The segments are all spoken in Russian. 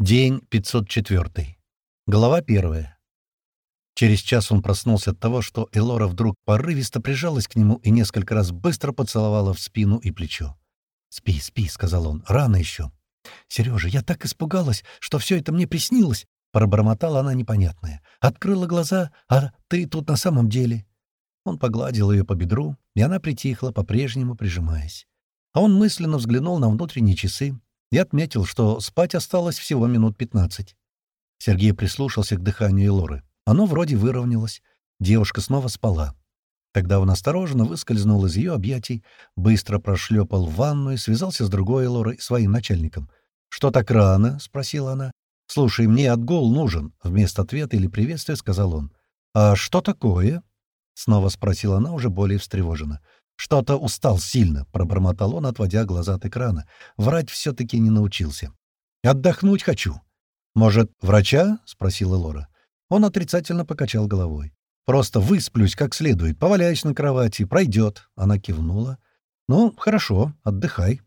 День 504. Глава 1. Через час он проснулся от того, что Элора вдруг порывисто прижалась к нему и несколько раз быстро поцеловала в спину и плечо. «Спи, спи», — сказал он, — «рано еще». «Сережа, я так испугалась, что все это мне приснилось», — пробормотала она непонятное. «Открыла глаза, а ты тут на самом деле». Он погладил ее по бедру, и она притихла, по-прежнему прижимаясь. А он мысленно взглянул на внутренние часы, и отметил, что спать осталось всего минут пятнадцать. Сергей прислушался к дыханию Элоры. Оно вроде выровнялось. Девушка снова спала. Тогда он осторожно выскользнул из ее объятий, быстро прошлепал в ванную, связался с другой Элорой, своим начальником. «Что так рано?» — спросила она. «Слушай, мне отгул нужен», — вместо ответа или приветствия сказал он. «А что такое?» — снова спросила она, уже более встревоженно. «Что-то устал сильно», — пробормотал он, отводя глаза от экрана. «Врать все-таки не научился. Отдохнуть хочу». «Может, врача?» — спросила Лора. Он отрицательно покачал головой. «Просто высплюсь как следует, поваляюсь на кровати, пройдет». Она кивнула. «Ну, хорошо, отдыхай».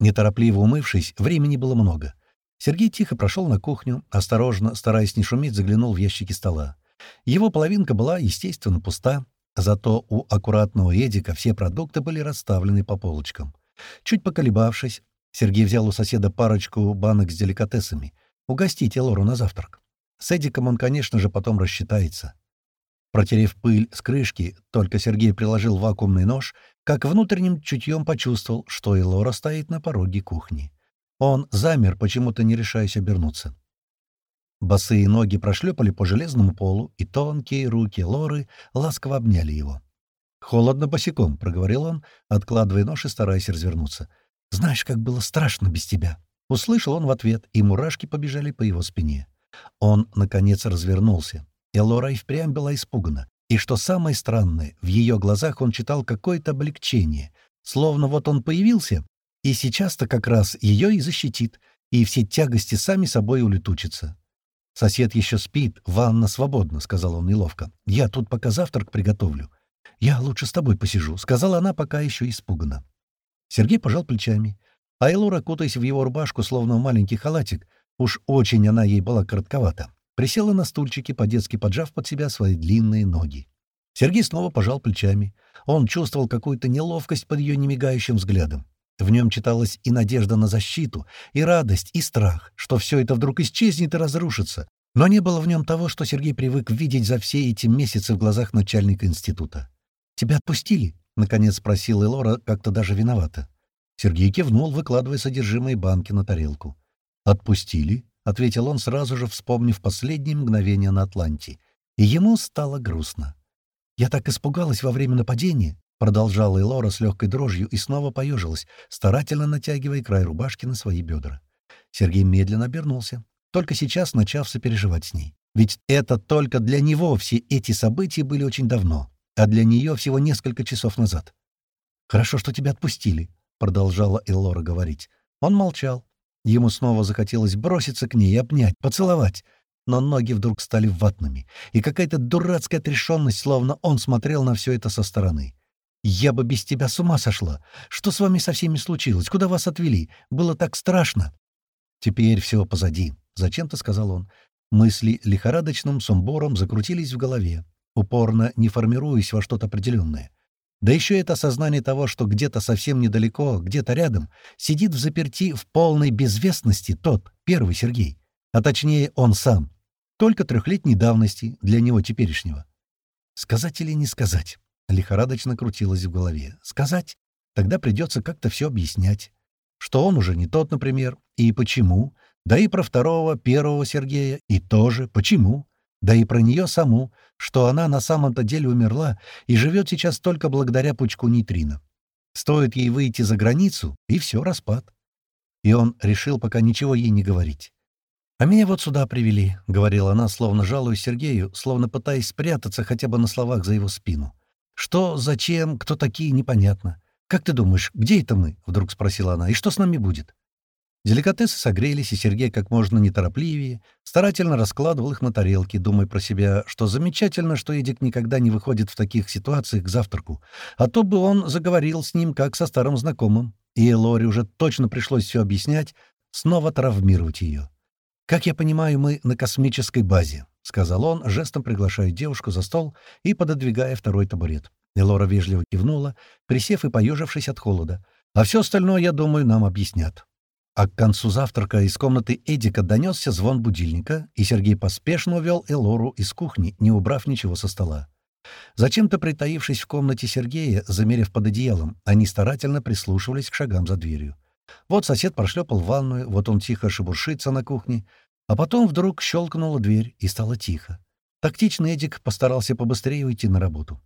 Неторопливо умывшись, времени было много. Сергей тихо прошел на кухню, осторожно, стараясь не шуметь, заглянул в ящики стола. Его половинка была, естественно, пуста, Зато у аккуратного Эдика все продукты были расставлены по полочкам. Чуть поколебавшись, Сергей взял у соседа парочку банок с деликатесами. Угостите Лору на завтрак. С Эдиком он, конечно же, потом рассчитается. Протерев пыль с крышки, только Сергей приложил вакуумный нож, как внутренним чутьем почувствовал, что и Лора стоит на пороге кухни. Он замер, почему-то не решаясь обернуться. Босые ноги прошлепали по железному полу, и тонкие руки Лоры ласково обняли его. «Холодно босиком», — проговорил он, откладывая нож и стараясь развернуться. «Знаешь, как было страшно без тебя». Услышал он в ответ, и мурашки побежали по его спине. Он, наконец, развернулся, и Лора и впрямь была испугана. И что самое странное, в ее глазах он читал какое-то облегчение, словно вот он появился, и сейчас-то как раз ее и защитит, и все тягости сами собой улетучатся. «Сосед еще спит, ванна свободна», — сказал он неловко. «Я тут пока завтрак приготовлю». «Я лучше с тобой посижу», — сказала она, пока еще испугана. Сергей пожал плечами. А Элора, кутаясь в его рубашку, словно в маленький халатик, уж очень она ей была коротковата, присела на стульчике, по-детски поджав под себя свои длинные ноги. Сергей снова пожал плечами. Он чувствовал какую-то неловкость под ее немигающим взглядом. В нем читалась и надежда на защиту, и радость, и страх, что все это вдруг исчезнет и разрушится. Но не было в нем того, что Сергей привык видеть за все эти месяцы в глазах начальника института. «Тебя отпустили?» — наконец спросила Элора, как-то даже виновата. Сергей кивнул, выкладывая содержимое банки на тарелку. «Отпустили?» — ответил он, сразу же вспомнив последние мгновения на Атланте. И ему стало грустно. «Я так испугалась во время нападения», — продолжала Элора с легкой дрожью и снова поежилась, старательно натягивая край рубашки на свои бедра. Сергей медленно обернулся, только сейчас начав сопереживать с ней. Ведь это только для него все эти события были очень давно, а для нее всего несколько часов назад. «Хорошо, что тебя отпустили», — продолжала Элора говорить. Он молчал. Ему снова захотелось броситься к ней, обнять, поцеловать. Но ноги вдруг стали ватными, и какая-то дурацкая отрешенность, словно он смотрел на все это со стороны. «Я бы без тебя с ума сошла! Что с вами со всеми случилось? Куда вас отвели? Было так страшно!» «Теперь все позади», — зачем-то сказал он. Мысли лихорадочным сумбором закрутились в голове, упорно не формируясь во что-то определенное. Да еще это осознание того, что где-то совсем недалеко, где-то рядом, сидит в заперти в полной безвестности тот, первый Сергей. А точнее, он сам. Только трехлетней давности для него теперешнего. Сказать или не сказать? Лихорадочно крутилось в голове. Сказать? Тогда придется как-то все объяснять. Что он уже не тот, например, и почему. Да и про второго, первого Сергея, и тоже почему. Да и про нее саму, что она на самом-то деле умерла и живет сейчас только благодаря пучку нейтрино. Стоит ей выйти за границу, и все, распад. И он решил пока ничего ей не говорить. «А меня вот сюда привели», — говорила она, словно жалуясь Сергею, словно пытаясь спрятаться хотя бы на словах за его спину. Что, зачем, кто такие, непонятно. «Как ты думаешь, где это мы?» — вдруг спросила она. «И что с нами будет?» Деликатесы согрелись, и Сергей как можно неторопливее старательно раскладывал их на тарелки, думая про себя, что замечательно, что Эдик никогда не выходит в таких ситуациях к завтраку, а то бы он заговорил с ним как со старым знакомым, и Лоре уже точно пришлось все объяснять, снова травмировать ее. «Как я понимаю, мы на космической базе», — сказал он, жестом приглашая девушку за стол и пододвигая второй табурет. Элора вежливо кивнула, присев и поежившись от холода. «А все остальное, я думаю, нам объяснят». А к концу завтрака из комнаты Эдика донесся звон будильника, и Сергей поспешно увел Элору из кухни, не убрав ничего со стола. Зачем-то притаившись в комнате Сергея, замерев под одеялом, они старательно прислушивались к шагам за дверью. Вот сосед прошлепал в ванную, вот он тихо шебуршится на кухне, а потом вдруг щелкнула дверь, и стало тихо. Тактичный Эдик постарался побыстрее уйти на работу.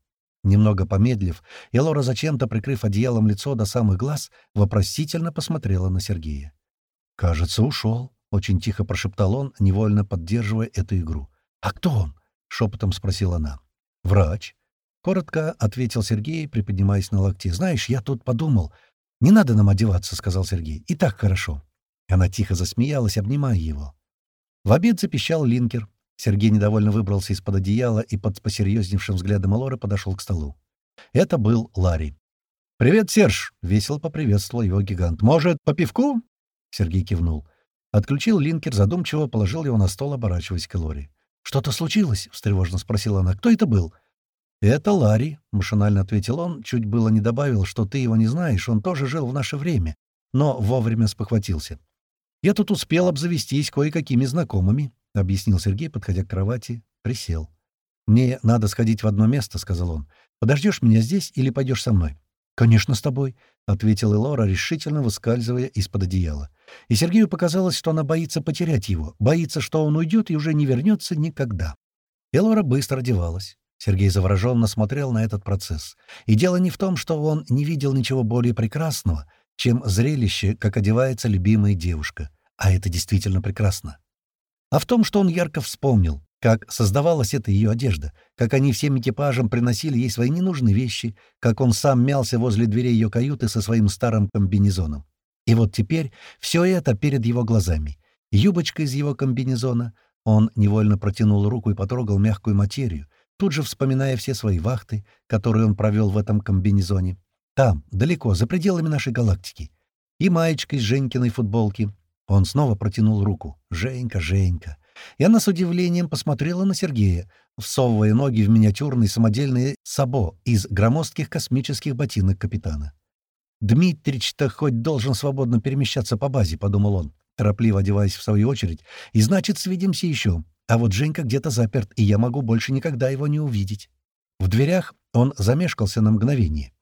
Немного помедлив, Элора, зачем-то прикрыв одеялом лицо до самых глаз, вопросительно посмотрела на Сергея. «Кажется, ушел», — очень тихо прошептал он, невольно поддерживая эту игру. «А кто он?» — шепотом спросила она. «Врач». Коротко ответил Сергей, приподнимаясь на локте. «Знаешь, я тут подумал. Не надо нам одеваться», — сказал Сергей. «И так хорошо». Она тихо засмеялась, обнимая его. В обед запищал линкер. Сергей недовольно выбрался из-под одеяла и под посерьезневшим взглядом Алоры подошел к столу. Это был Ларри. «Привет, Серж!» — весело поприветствовал его гигант. «Может, по пивку?» Сергей кивнул. Отключил линкер, задумчиво положил его на стол, оборачиваясь к Лори. «Что-то случилось?» — встревоженно спросила она. «Кто это был?» «Это Ларри», — машинально ответил он, чуть было не добавил, что ты его не знаешь, он тоже жил в наше время, но вовремя спохватился. «Я тут успел обзавестись кое-какими знакомыми», — объяснил Сергей, подходя к кровати, присел. «Мне надо сходить в одно место», — сказал он. «Подождешь меня здесь или пойдешь со мной?» «Конечно, с тобой», — ответила Лора, решительно выскальзывая из-под одеяла. И Сергею показалось, что она боится потерять его, боится, что он уйдет и уже не вернется никогда. Элора быстро одевалась. Сергей завороженно смотрел на этот процесс. И дело не в том, что он не видел ничего более прекрасного, чем зрелище, как одевается любимая девушка. А это действительно прекрасно. А в том, что он ярко вспомнил, как создавалась эта ее одежда, как они всем экипажем приносили ей свои ненужные вещи, как он сам мялся возле дверей ее каюты со своим старым комбинезоном. И вот теперь все это перед его глазами. Юбочка из его комбинезона. Он невольно протянул руку и потрогал мягкую материю, тут же вспоминая все свои вахты, которые он провел в этом комбинезоне. Там, далеко, за пределами нашей галактики. И маечка из Женькиной футболки. Он снова протянул руку. «Женька, Женька». И она с удивлением посмотрела на Сергея, всовывая ноги в миниатюрные самодельные сабо из громоздких космических ботинок капитана. «Дмитрич-то хоть должен свободно перемещаться по базе», — подумал он, торопливо одеваясь в свою очередь. «И значит, свидимся еще. А вот Женька где-то заперт, и я могу больше никогда его не увидеть». В дверях он замешкался на мгновение.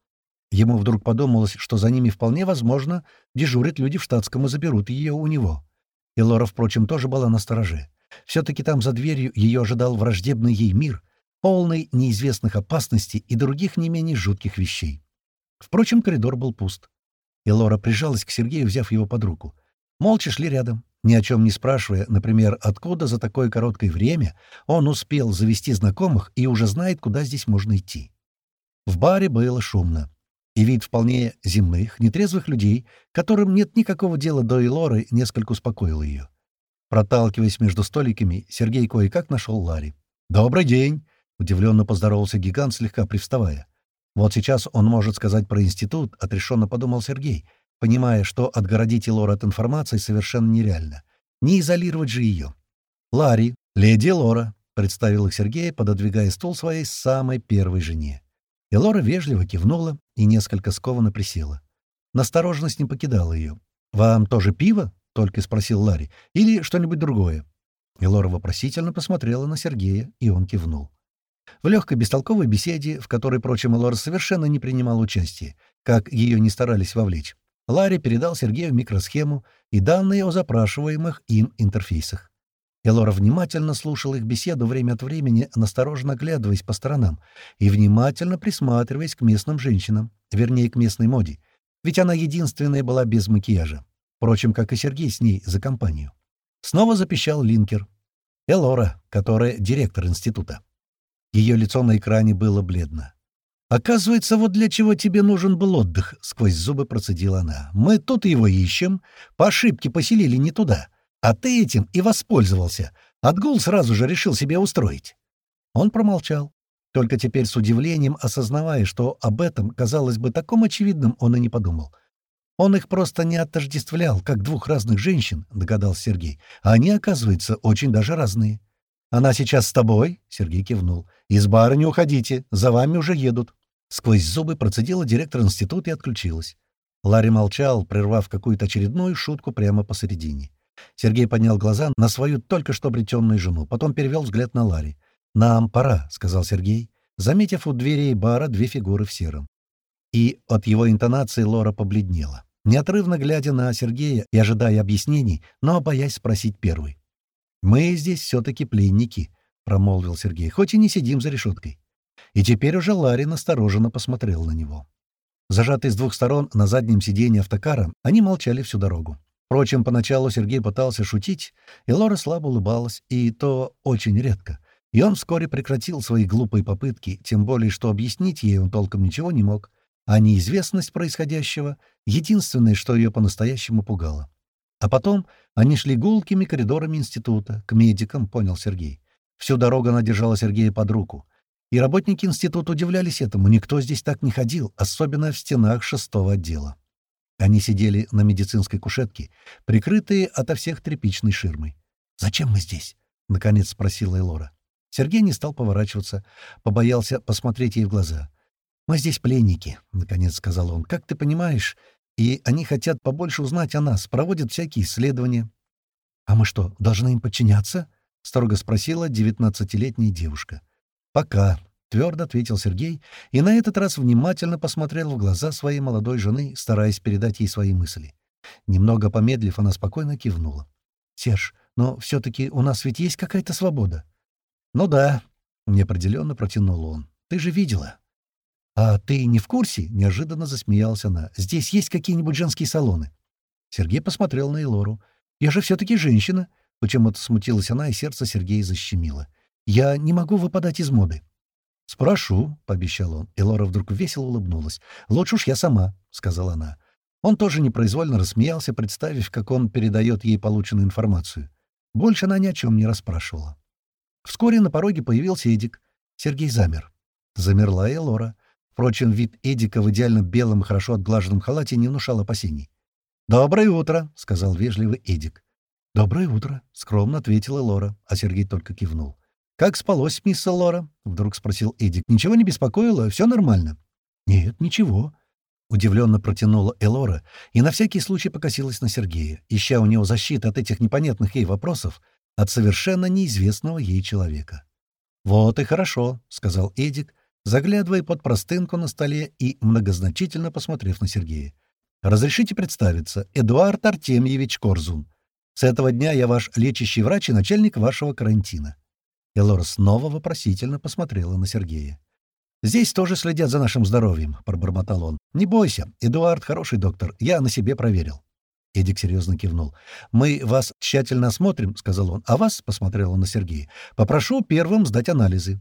Ему вдруг подумалось, что за ними вполне возможно дежурят люди в штатском и заберут ее у него. И Лора, впрочем, тоже была на стороже. Все-таки там за дверью ее ожидал враждебный ей мир, полный неизвестных опасностей и других не менее жутких вещей. Впрочем, коридор был пуст. И Лора прижалась к Сергею, взяв его под руку. Молча шли рядом, ни о чем не спрашивая, например, откуда за такое короткое время он успел завести знакомых и уже знает, куда здесь можно идти. В баре было шумно. И вид вполне земных, нетрезвых людей, которым нет никакого дела до Элоры, несколько успокоил ее. Проталкиваясь между столиками, Сергей кое-как нашел Ларри. «Добрый день!» — удивленно поздоровался гигант, слегка привставая. Вот сейчас он может сказать про институт, отрешенно подумал Сергей, понимая, что отгородить Лора от информации совершенно нереально. Не изолировать же ее. «Ларри, леди Лора», — представил их Сергей, пододвигая стул своей самой первой жене. И Лора вежливо кивнула и несколько скованно присела. Настороженность не покидала ее. «Вам тоже пиво?» — только спросил Ларри. «Или что-нибудь другое?» И Лора вопросительно посмотрела на Сергея, и он кивнул. В легкой бестолковой беседе, в которой, впрочем, Лора совершенно не принимал участия, как ее не старались вовлечь, Ларри передал Сергею микросхему и данные о запрашиваемых им интерфейсах. Элора внимательно слушал их беседу время от времени, настороженно оглядываясь по сторонам и внимательно присматриваясь к местным женщинам, вернее, к местной моде, ведь она единственная была без макияжа. Впрочем, как и Сергей с ней за компанию. Снова запищал линкер. Элора, которая директор института. Ее лицо на экране было бледно. «Оказывается, вот для чего тебе нужен был отдых», — сквозь зубы процедила она. «Мы тут его ищем. По ошибке поселили не туда. А ты этим и воспользовался. Отгул сразу же решил себе устроить». Он промолчал. Только теперь с удивлением осознавая, что об этом, казалось бы, таком очевидном он и не подумал. Он их просто не отождествлял, как двух разных женщин, — догадался Сергей. А они, оказывается, очень даже разные. «Она сейчас с тобой?» — Сергей кивнул. «Из бара не уходите, за вами уже едут». Сквозь зубы процедила директор института и отключилась. Ларри молчал, прервав какую-то очередную шутку прямо посередине. Сергей поднял глаза на свою только что обретенную жену, потом перевел взгляд на Ларри. «Нам пора», — сказал Сергей, заметив у дверей бара две фигуры в сером. И от его интонации Лора побледнела неотрывно глядя на Сергея и ожидая объяснений, но боясь спросить первый. «Мы здесь все-таки пленники», — промолвил Сергей, — «хоть и не сидим за решеткой». И теперь уже Ларин настороженно посмотрел на него. Зажатые с двух сторон на заднем сиденье автокара, они молчали всю дорогу. Впрочем, поначалу Сергей пытался шутить, и Лора слабо улыбалась, и то очень редко. И он вскоре прекратил свои глупые попытки, тем более, что объяснить ей он толком ничего не мог, а неизвестность происходящего — единственное, что ее по-настоящему пугало. А потом они шли гулкими коридорами института, к медикам, понял Сергей. Всю дорогу она держала Сергея под руку. И работники института удивлялись этому, никто здесь так не ходил, особенно в стенах шестого отдела. Они сидели на медицинской кушетке, прикрытые ото всех тряпичной ширмой. «Зачем мы здесь?» — наконец спросила Элора. Сергей не стал поворачиваться, побоялся посмотреть ей в глаза. «Мы здесь пленники», — наконец сказал он. «Как ты понимаешь, и они хотят побольше узнать о нас, проводят всякие исследования». «А мы что, должны им подчиняться?» — строго спросила девятнадцатилетняя девушка. «Пока», — твердо ответил Сергей, и на этот раз внимательно посмотрел в глаза своей молодой жены, стараясь передать ей свои мысли. Немного помедлив, она спокойно кивнула. «Серж, но все-таки у нас ведь есть какая-то свобода?» «Ну да», — неопределенно протянул он. «Ты же видела. «А ты не в курсе?» — неожиданно засмеялась она. «Здесь есть какие-нибудь женские салоны?» Сергей посмотрел на Элору. «Я же все-таки женщина!» Почему-то смутилась она, и сердце Сергея защемило. «Я не могу выпадать из моды». «Спрошу», — пообещал он. Элора вдруг весело улыбнулась. «Лучше уж я сама», — сказала она. Он тоже непроизвольно рассмеялся, представив, как он передает ей полученную информацию. Больше она ни о чем не расспрашивала. Вскоре на пороге появился Эдик. Сергей замер. Замерла и Лора. Впрочем, вид Эдика в идеально белом и хорошо отглаженном халате не внушал опасений. «Доброе утро», — сказал вежливый Эдик. «Доброе утро», — скромно ответила Лора, а Сергей только кивнул. «Как спалось, мисс Лора?» — вдруг спросил Эдик. «Ничего не беспокоило? Все нормально?» «Нет, ничего», — удивленно протянула Элора и на всякий случай покосилась на Сергея, ища у него защиты от этих непонятных ей вопросов от совершенно неизвестного ей человека. «Вот и хорошо», — сказал Эдик, заглядывая под простынку на столе и многозначительно посмотрев на Сергея. «Разрешите представиться, Эдуард Артемьевич Корзун. С этого дня я ваш лечащий врач и начальник вашего карантина». Элора снова вопросительно посмотрела на Сергея. «Здесь тоже следят за нашим здоровьем», — пробормотал он. «Не бойся, Эдуард хороший доктор, я на себе проверил». Эдик серьезно кивнул. «Мы вас тщательно осмотрим», — сказал он, — «а вас», — посмотрел он на Сергея, — «попрошу первым сдать анализы.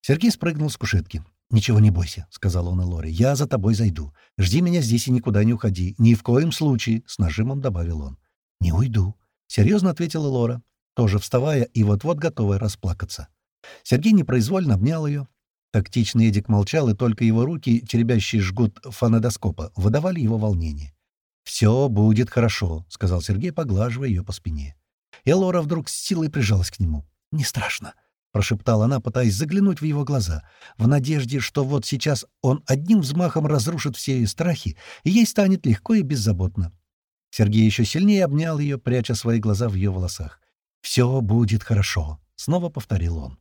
Сергей спрыгнул с кушетки. «Ничего не бойся», — сказал он Лоре. «Я за тобой зайду. Жди меня здесь и никуда не уходи. Ни в коем случае», — с нажимом добавил он. «Не уйду», — серьезно ответила Лора, тоже вставая и вот-вот готовая расплакаться. Сергей непроизвольно обнял ее. Тактичный Эдик молчал, и только его руки, теребящие жгут фонодоскопа, выдавали его волнение. «Все будет хорошо», — сказал Сергей, поглаживая ее по спине. И Лора вдруг с силой прижалась к нему. «Не страшно», — прошептала она, пытаясь заглянуть в его глаза, в надежде, что вот сейчас он одним взмахом разрушит все ее страхи, и ей станет легко и беззаботно. Сергей еще сильнее обнял ее, пряча свои глаза в ее волосах. «Все будет хорошо», — снова повторил он.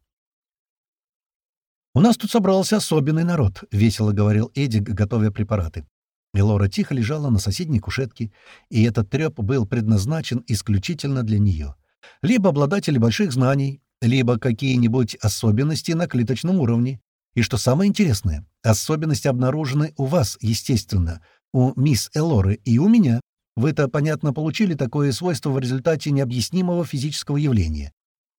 «У нас тут собрался особенный народ», — весело говорил Эдик, готовя препараты. Мелора тихо лежала на соседней кушетке, и этот треп был предназначен исключительно для нее. Либо обладатели больших знаний, либо какие-нибудь особенности на клеточном уровне. И что самое интересное, особенности обнаружены у вас, естественно, у мисс Элоры и у меня. Вы-то, понятно, получили такое свойство в результате необъяснимого физического явления.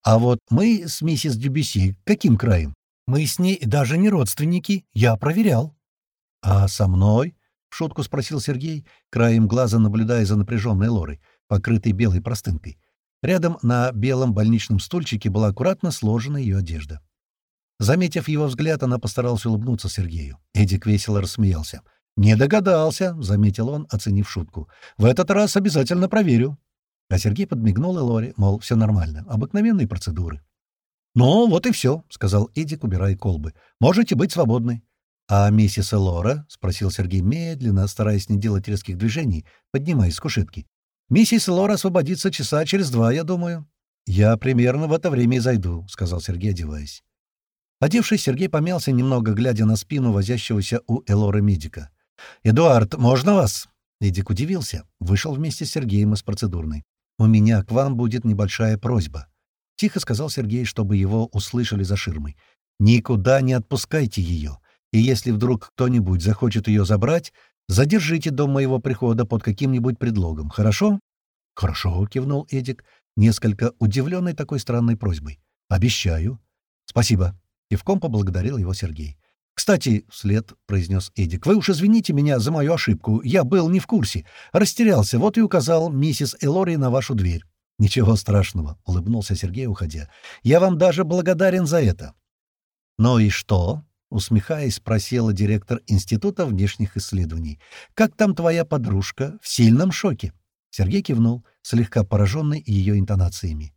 А вот мы с миссис Дюбюси каким краем? Мы с ней даже не родственники, я проверял. — А со мной? — в шутку спросил Сергей, краем глаза наблюдая за напряженной Лорой, покрытой белой простынкой. Рядом на белом больничном стульчике была аккуратно сложена ее одежда. Заметив его взгляд, она постаралась улыбнуться Сергею. Эдик весело рассмеялся. «Не догадался», — заметил он, оценив шутку. «В этот раз обязательно проверю». А Сергей подмигнул Элоре, мол, все нормально, обыкновенные процедуры. «Ну, вот и все», — сказал Эдик, убирая колбы. «Можете быть свободны». «А миссис Элора?» — спросил Сергей медленно, стараясь не делать резких движений, поднимаясь с кушетки. «Миссис Элора освободится часа через два, я думаю». «Я примерно в это время и зайду», — сказал Сергей, одеваясь. Одевшись, Сергей помялся немного, глядя на спину возящегося у Элоры медика. «Эдуард, можно вас?» Эдик удивился. Вышел вместе с Сергеем из процедурной. «У меня к вам будет небольшая просьба». Тихо сказал Сергей, чтобы его услышали за ширмой. «Никуда не отпускайте ее. И если вдруг кто-нибудь захочет ее забрать, задержите до моего прихода под каким-нибудь предлогом. Хорошо?» «Хорошо», — кивнул Эдик, несколько удивленный такой странной просьбой. «Обещаю». «Спасибо», — кивком поблагодарил его Сергей. «Кстати», — вслед произнес Эдик, — «вы уж извините меня за мою ошибку. Я был не в курсе. Растерялся, вот и указал миссис Элори на вашу дверь». «Ничего страшного», — улыбнулся Сергей, уходя. «Я вам даже благодарен за это». «Ну и что?» — усмехаясь, спросила директор Института внешних исследований. «Как там твоя подружка? В сильном шоке?» Сергей кивнул, слегка пораженный ее интонациями.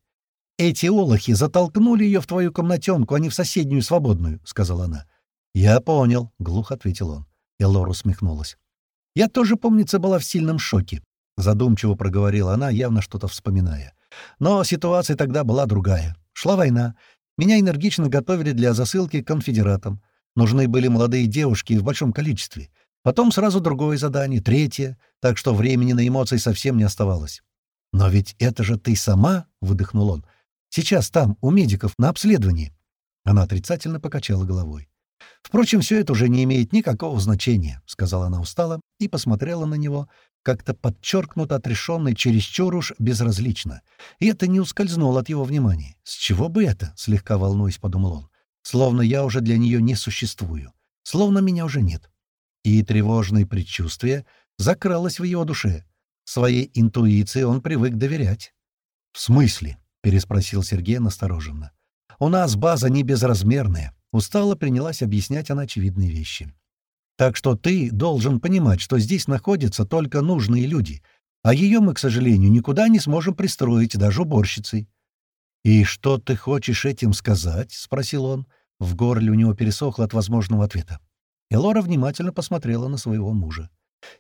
«Эти олохи затолкнули ее в твою комнатенку, а не в соседнюю свободную», — сказала она. «Я понял», — глухо ответил он. И Лора усмехнулась. «Я тоже, помнится, была в сильном шоке. Задумчиво проговорила она, явно что-то вспоминая. Но ситуация тогда была другая. Шла война. Меня энергично готовили для засылки к конфедератам. Нужны были молодые девушки в большом количестве. Потом сразу другое задание, третье, так что времени на эмоции совсем не оставалось. «Но ведь это же ты сама!» — выдохнул он. «Сейчас там, у медиков, на обследовании». Она отрицательно покачала головой. «Впрочем, все это уже не имеет никакого значения», — сказала она устало и посмотрела на него, как-то подчеркнуто отрешенно и чересчур уж безразлично. И это не ускользнуло от его внимания. «С чего бы это?» — слегка волнуясь, подумал он. «Словно я уже для нее не существую. Словно меня уже нет». И тревожное предчувствие закралось в его душе. Своей интуиции он привык доверять. «В смысле?» — переспросил Сергей настороженно. «У нас база не безразмерная». Устало принялась объяснять она очевидные вещи. Так что ты должен понимать, что здесь находятся только нужные люди, а ее мы, к сожалению, никуда не сможем пристроить, даже уборщицей». «И что ты хочешь этим сказать?» — спросил он. В горле у него пересохло от возможного ответа. Элора внимательно посмотрела на своего мужа.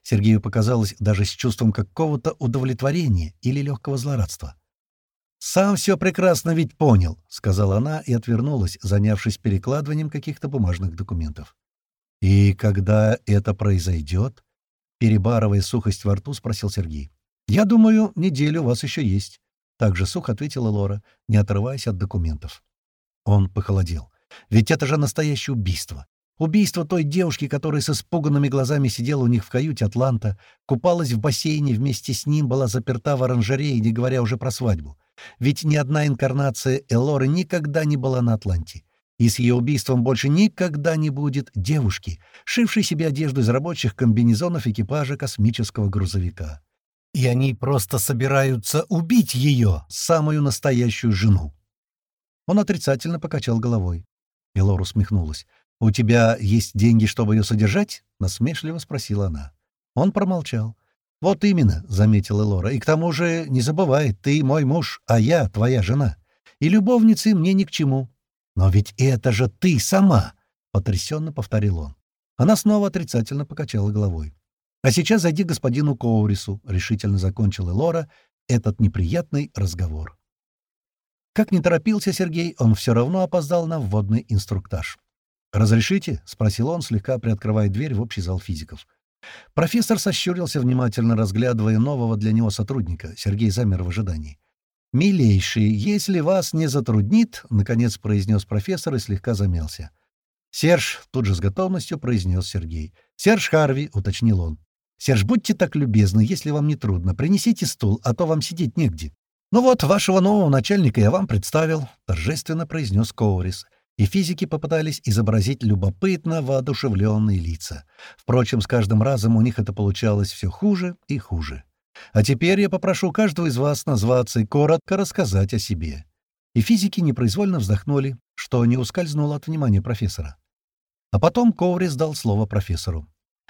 Сергею показалось даже с чувством какого-то удовлетворения или легкого злорадства. «Сам все прекрасно ведь понял», — сказала она и отвернулась, занявшись перекладыванием каких-то бумажных документов. «И когда это произойдет?» Перебарывая сухость во рту, спросил Сергей. «Я думаю, неделю у вас еще есть», — также сухо ответила Лора, не отрываясь от документов. Он похолодел. «Ведь это же настоящее убийство. Убийство той девушки, которая с испуганными глазами сидела у них в каюте Атланта, купалась в бассейне вместе с ним, была заперта в оранжерее, не говоря уже про свадьбу. Ведь ни одна инкарнация Элоры никогда не была на Атланте и с ее убийством больше никогда не будет девушки, шившей себе одежду из рабочих комбинезонов экипажа космического грузовика. И они просто собираются убить ее, самую настоящую жену. Он отрицательно покачал головой. Элор усмехнулась. «У тебя есть деньги, чтобы ее содержать?» — насмешливо спросила она. Он промолчал. «Вот именно», — заметила Элора. «И к тому же, не забывай, ты мой муж, а я твоя жена. И любовницы мне ни к чему. «Но ведь это же ты сама!» — потрясенно повторил он. Она снова отрицательно покачала головой. «А сейчас зайди к господину Коурису», — решительно закончила Лора этот неприятный разговор. Как не торопился Сергей, он все равно опоздал на вводный инструктаж. «Разрешите?» — спросил он, слегка приоткрывая дверь в общий зал физиков. Профессор сощурился, внимательно разглядывая нового для него сотрудника. Сергей замер в ожидании. «Милейший, если вас не затруднит», — наконец произнес профессор и слегка замялся. «Серж», — тут же с готовностью произнес Сергей. «Серж Харви», — уточнил он. «Серж, будьте так любезны, если вам не трудно, принесите стул, а то вам сидеть негде». «Ну вот, вашего нового начальника я вам представил», — торжественно произнес Коурис. И физики попытались изобразить любопытно воодушевленные лица. Впрочем, с каждым разом у них это получалось все хуже и хуже. А теперь я попрошу каждого из вас назваться и коротко рассказать о себе». И физики непроизвольно вздохнули, что не ускользнуло от внимания профессора. А потом Коурис дал слово профессору.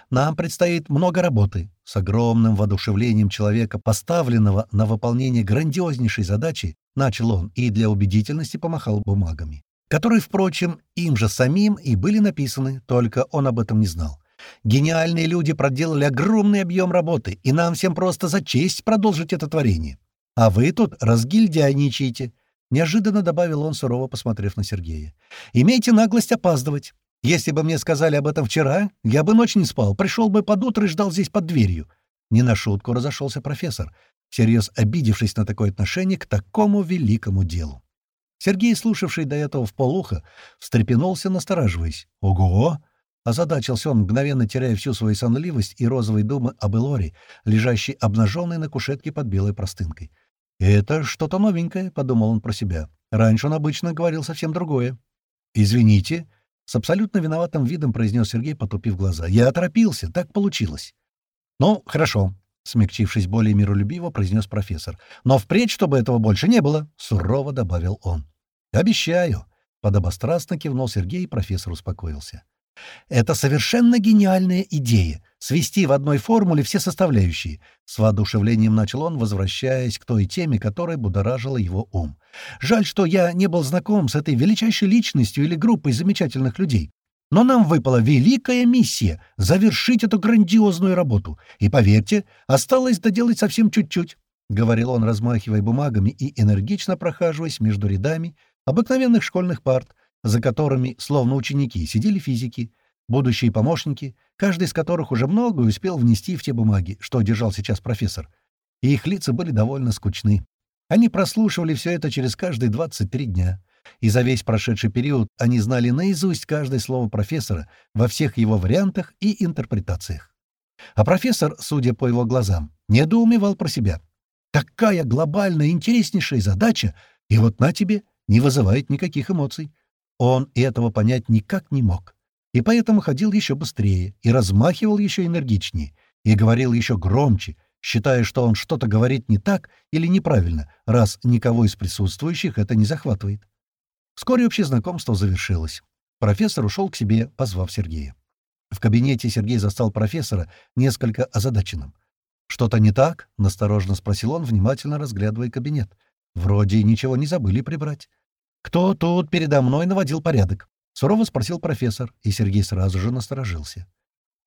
Нам предстоит много работы. С огромным воодушевлением человека, поставленного на выполнение грандиознейшей задачи, начал он и для убедительности помахал бумагами, которые, впрочем, им же самим и были написаны, только он об этом не знал. Гениальные люди проделали огромный объем работы, и нам всем просто за честь продолжить это творение. А вы тут разгильдяйничаете. Неожиданно добавил он, сурово посмотрев на Сергея. «Имейте наглость опаздывать. Если бы мне сказали об этом вчера, я бы ночь не спал, пришел бы под утро и ждал здесь под дверью». Не на шутку разошелся профессор, всерьез обидевшись на такое отношение к такому великому делу. Сергей, слушавший до этого в полухо, встрепенулся, настораживаясь. «Ого!» Озадачился он, мгновенно теряя всю свою сонливость и розовые думы об Элоре, лежащей обнаженной на кушетке под белой простынкой. «Это что-то новенькое», — подумал он про себя. «Раньше он обычно говорил совсем другое». «Извините», — с абсолютно виноватым видом произнес Сергей, потупив глаза. «Я оторопился, так получилось». «Ну, хорошо», — смягчившись более миролюбиво, произнес профессор. «Но впредь, чтобы этого больше не было», — сурово добавил он. «Обещаю», — подобострастно кивнул Сергей, и профессор успокоился. «Это совершенно гениальная идея — свести в одной формуле все составляющие», — с воодушевлением начал он, возвращаясь к той теме, которая будоражила его ум. «Жаль, что я не был знаком с этой величайшей личностью или группой замечательных людей. Но нам выпала великая миссия — завершить эту грандиозную работу. И, поверьте, осталось доделать совсем чуть-чуть», — говорил он, размахивая бумагами и энергично прохаживаясь между рядами обыкновенных школьных парт, за которыми, словно ученики, сидели физики, будущие помощники, каждый из которых уже многое успел внести в те бумаги, что держал сейчас профессор. И их лица были довольно скучны. Они прослушивали все это через каждые 23 дня. И за весь прошедший период они знали наизусть каждое слово профессора во всех его вариантах и интерпретациях. А профессор, судя по его глазам, недоумевал про себя. Такая глобальная, интереснейшая задача, и вот на тебе, не вызывает никаких эмоций. Он этого понять никак не мог, и поэтому ходил еще быстрее, и размахивал еще энергичнее, и говорил еще громче, считая, что он что-то говорит не так или неправильно, раз никого из присутствующих это не захватывает. Вскоре общее знакомство завершилось. Профессор ушел к себе, позвав Сергея. В кабинете Сергей застал профессора несколько озадаченным. «Что-то не так?» — насторожно спросил он, внимательно разглядывая кабинет. «Вроде ничего не забыли прибрать». «Кто тут передо мной наводил порядок?» — сурово спросил профессор, и Сергей сразу же насторожился.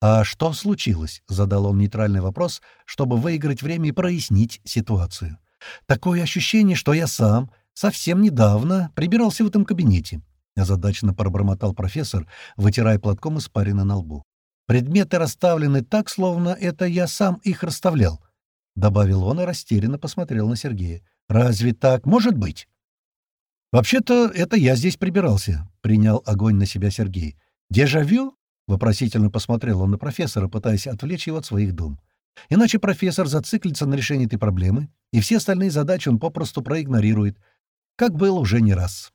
«А что случилось?» — задал он нейтральный вопрос, чтобы выиграть время и прояснить ситуацию. «Такое ощущение, что я сам совсем недавно прибирался в этом кабинете», — озадаченно пробормотал профессор, вытирая платком испарины на лбу. «Предметы расставлены так, словно это я сам их расставлял», — добавил он и растерянно посмотрел на Сергея. «Разве так может быть?» «Вообще-то это я здесь прибирался», — принял огонь на себя Сергей. «Дежавю?» — вопросительно посмотрел он на профессора, пытаясь отвлечь его от своих дум. «Иначе профессор зациклится на решении этой проблемы, и все остальные задачи он попросту проигнорирует, как было уже не раз».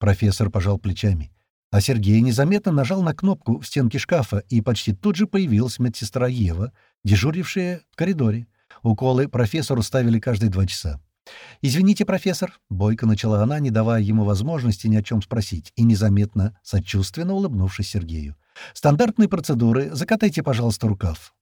Профессор пожал плечами, а Сергей незаметно нажал на кнопку в стенке шкафа, и почти тут же появилась медсестра Ева, дежурившая в коридоре. Уколы профессору ставили каждые два часа. «Извините, профессор», — бойко начала она, не давая ему возможности ни о чем спросить, и незаметно, сочувственно улыбнувшись Сергею. «Стандартные процедуры. Закатайте, пожалуйста, рукав».